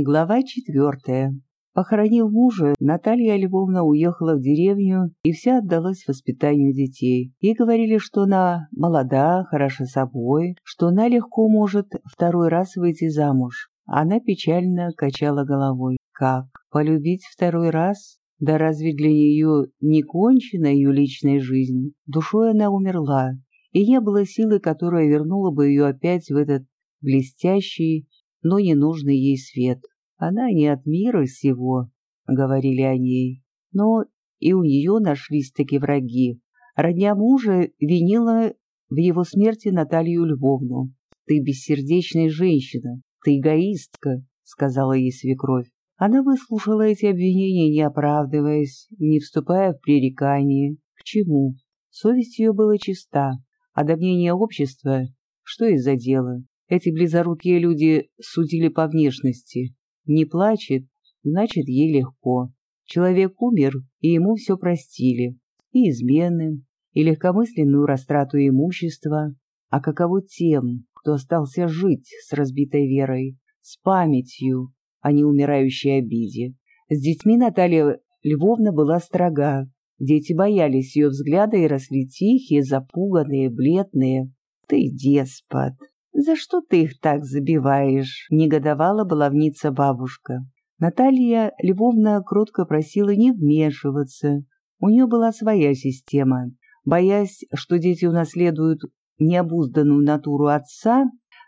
Глава четвертая. Похоронив мужа, Наталья Львовна уехала в деревню и вся отдалась воспитанию детей. Ей говорили, что она молода, хороша собой, что она легко может второй раз выйти замуж. Она печально качала головой. Как? Полюбить второй раз? Да разве для нее не кончена ее личная жизнь? Душой она умерла, и не было силы, которая вернула бы ее опять в этот блестящий, но не нужный ей свет. Она не от мира сего, говорили о ней. Но и у нее нашлись такие враги. Родня мужа винила в его смерти Наталью Львовну. «Ты бессердечная женщина, ты эгоистка», — сказала ей свекровь. Она выслушала эти обвинения, не оправдываясь, не вступая в пререкание. К чему? Совесть ее была чиста, а до мнения общества, что из-за дела. Эти близорукие люди судили по внешности. Не плачет, значит, ей легко. Человек умер, и ему все простили. И измены, и легкомысленную растрату имущества. А каково тем, кто остался жить с разбитой верой, с памятью о неумирающей обиде? С детьми Наталья Львовна была строга. Дети боялись ее взгляда и росли тихие, запуганные, бледные. «Ты деспот!» «За что ты их так забиваешь?» — негодовала баловница бабушка. Наталья Львовна кротко просила не вмешиваться. У нее была своя система. Боясь, что дети унаследуют необузданную натуру отца,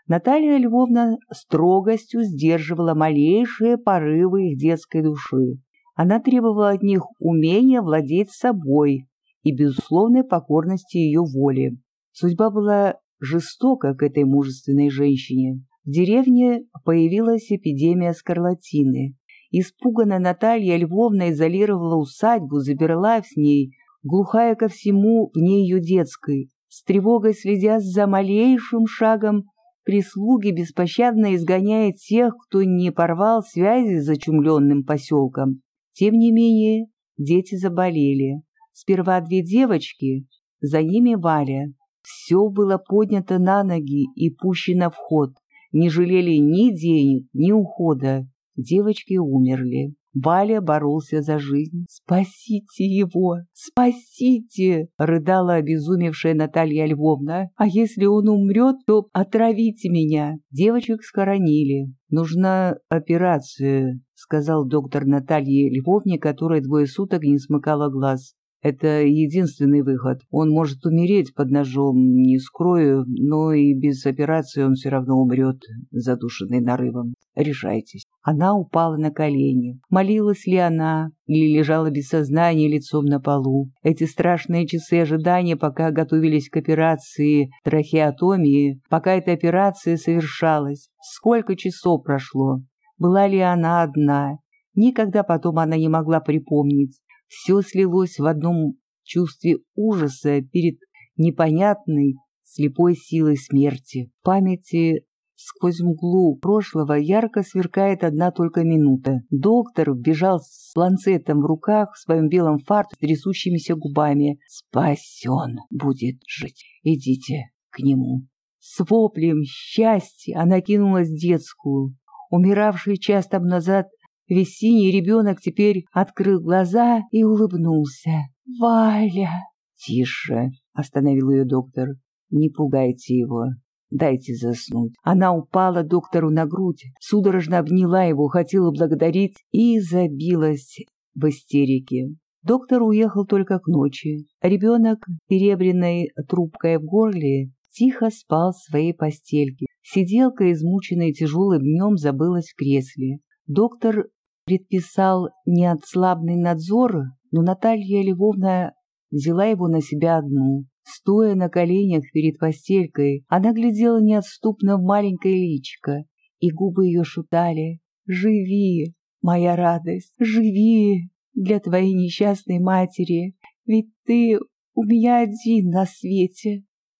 Наталья Львовна строгостью сдерживала малейшие порывы их детской души. Она требовала от них умения владеть собой и безусловной покорности ее воле. Судьба была жестоко к этой мужественной женщине. В деревне появилась эпидемия скарлатины. Испуганная Наталья Львовна изолировала усадьбу, забирала с ней, глухая ко всему в ней ее детской, с тревогой следя за малейшим шагом прислуги, беспощадно изгоняя тех, кто не порвал связи с зачумленным поселком. Тем не менее, дети заболели. Сперва две девочки, за ними Валя. Все было поднято на ноги и пущено в ход. Не жалели ни денег, ни ухода. Девочки умерли. Валя боролся за жизнь. «Спасите его! Спасите!» — рыдала обезумевшая Наталья Львовна. «А если он умрет, то отравите меня!» Девочек схоронили. «Нужна операция», — сказал доктор Наталье Львовне, которая двое суток не смыкала глаз. Это единственный выход. Он может умереть под ножом, не скрою, но и без операции он все равно умрет, задушенный нарывом. Решайтесь. Она упала на колени. Молилась ли она или лежала без сознания лицом на полу? Эти страшные часы ожидания, пока готовились к операции трахеотомии, пока эта операция совершалась. Сколько часов прошло? Была ли она одна? Никогда потом она не могла припомнить. Все слилось в одном чувстве ужаса перед непонятной, слепой силой смерти. В памяти сквозь мглу прошлого ярко сверкает одна только минута. Доктор бежал с ланцетом в руках в своем белом фарте с трясущимися губами. «Спасен будет жить. Идите к нему». С воплем счастья она кинулась в детскую. Умиравший час там назад Весь синий ребенок теперь открыл глаза и улыбнулся. «Валя!» «Тише!» — остановил ее доктор. «Не пугайте его. Дайте заснуть». Она упала доктору на грудь, судорожно обняла его, хотела благодарить и забилась в истерике. Доктор уехал только к ночи. Ребенок, перебренной трубкой в горле, тихо спал в своей постельке. Сиделка, измученная тяжелым днем, забылась в кресле. Доктор предписал неотслабный надзор, но Наталья Львовна взяла его на себя одну. Стоя на коленях перед постелькой, она глядела неотступно в маленькое личико, и губы ее шутали «Живи, моя радость, живи для твоей несчастной матери, ведь ты у меня один на свете».